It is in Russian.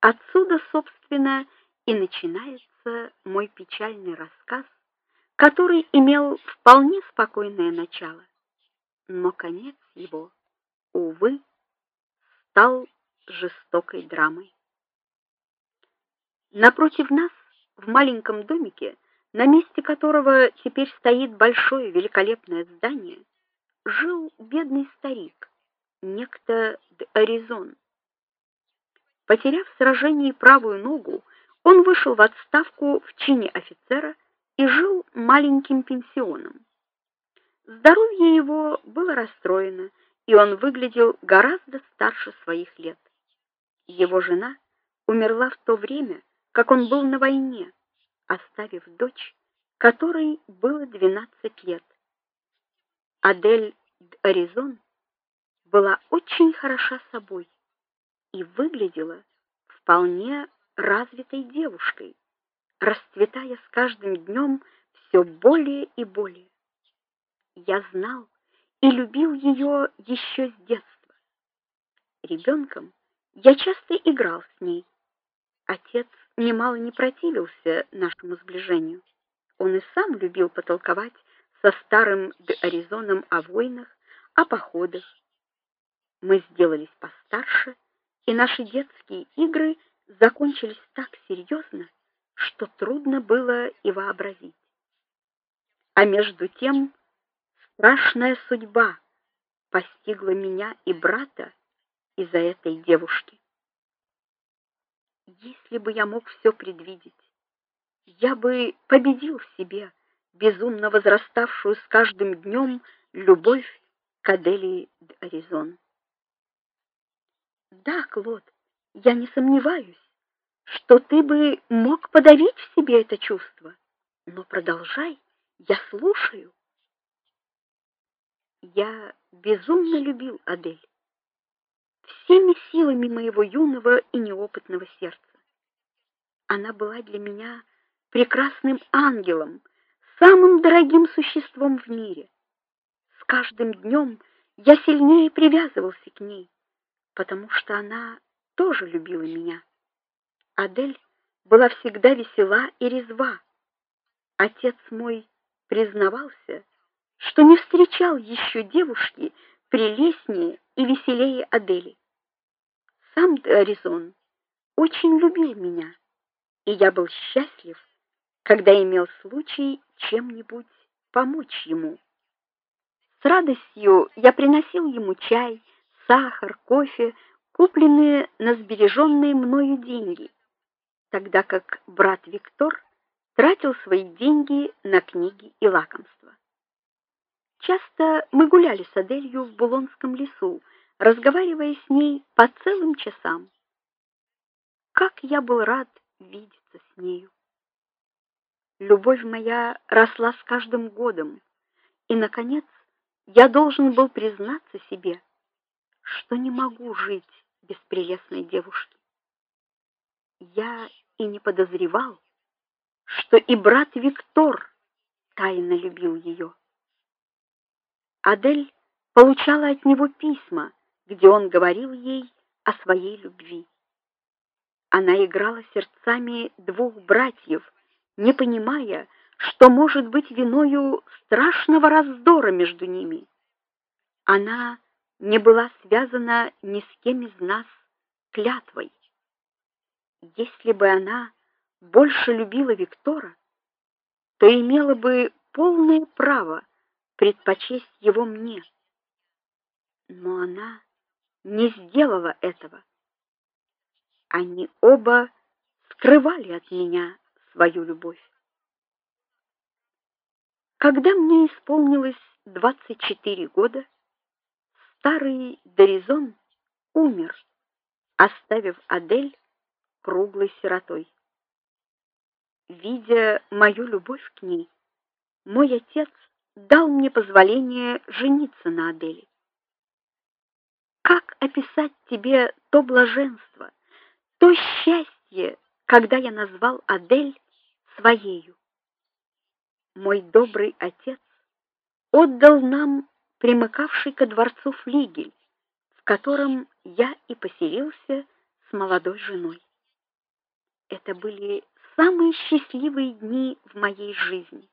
Отсюда, собственно, и начинается мой печальный рассказ, который имел вполне спокойное начало, но конец его, увы, стал жестокой драмой. Напротив нас, в маленьком домике, на месте которого теперь стоит большое великолепное здание, жил бедный старик, некто Аризон. Потеряв в сражении правую ногу, он вышел в отставку в чине офицера и жил маленьким пенсионом. Здоровье его было расстроено, и он выглядел гораздо старше своих лет. Его жена умерла в то время, как он был на войне, оставив дочь, которой было 12 лет. Адель Аризон была очень хороша собой и выглядела вполне развитой девушкой, расцветая с каждым днем все более и более. Я знал и любил ее еще с детства. Ребенком я часто играл с ней. Отец немало не противился нашему сближению. Он и сам любил потолковать со старым Аризоном о войнах, о походах. Мы сделались постарше, и наши детские игры закончились так серьезно, что трудно было и вообразить. А между тем страшная судьба постигла меня и брата из-за этой девушки. Если бы я мог все предвидеть, я бы победил в себе безумно возраставшую с каждым днем любовь к Аделии де Аризон. Да, Клод, я не сомневаюсь, что ты бы мог подавить в себе это чувство. Но продолжай, я слушаю. Я безумно любил Адель всеми силами моего юного и неопытного сердца. Она была для меня прекрасным ангелом, самым дорогим существом в мире. С каждым днем я сильнее привязывался к ней, потому что она тоже любила меня. Адель была всегда весела и резва. Отец мой признавался, что не встречал еще девушки прелестнее и веселее Адели. Сам Аризон очень любил меня, и я был счастлив, когда имел случай чем-нибудь помочь ему. С радостью я приносил ему чай, сахар, кофе, купленные на сбереженные мною деньги, тогда как брат Виктор тратил свои деньги на книги и лакомства. Часто мы гуляли с Аделью в Булонском лесу, разговаривая с ней по целым часам. Как я был рад видеться с нею. Любовь моя росла с каждым годом, и наконец я должен был признаться себе, что не могу жить без прелестной девушки. Я и не подозревал, что и брат Виктор тайно любил ее. Адель получала от него письма, где он говорил ей о своей любви. Она играла сердцами двух братьев, не понимая, что может быть виною страшного раздора между ними. Она не была связана ни с кем из нас клятвой. Если бы она больше любила Виктора, то имела бы полное право предпочесть его мне. Но она не сделала этого. Они оба скрывали от меня свою любовь. Когда мне исполнилось 24 года, старый Доризон умер, оставив Адель круглой сиротой. Видя мою любовь к ней, мой отец дал мне позволение жениться на Аделе. Как описать тебе то блаженство, то счастье, когда я назвал Адель своею. Мой добрый отец отдал нам примыкавший ко дворцу флигель, в котором я и поселился с молодой женой. Это были самые счастливые дни в моей жизни.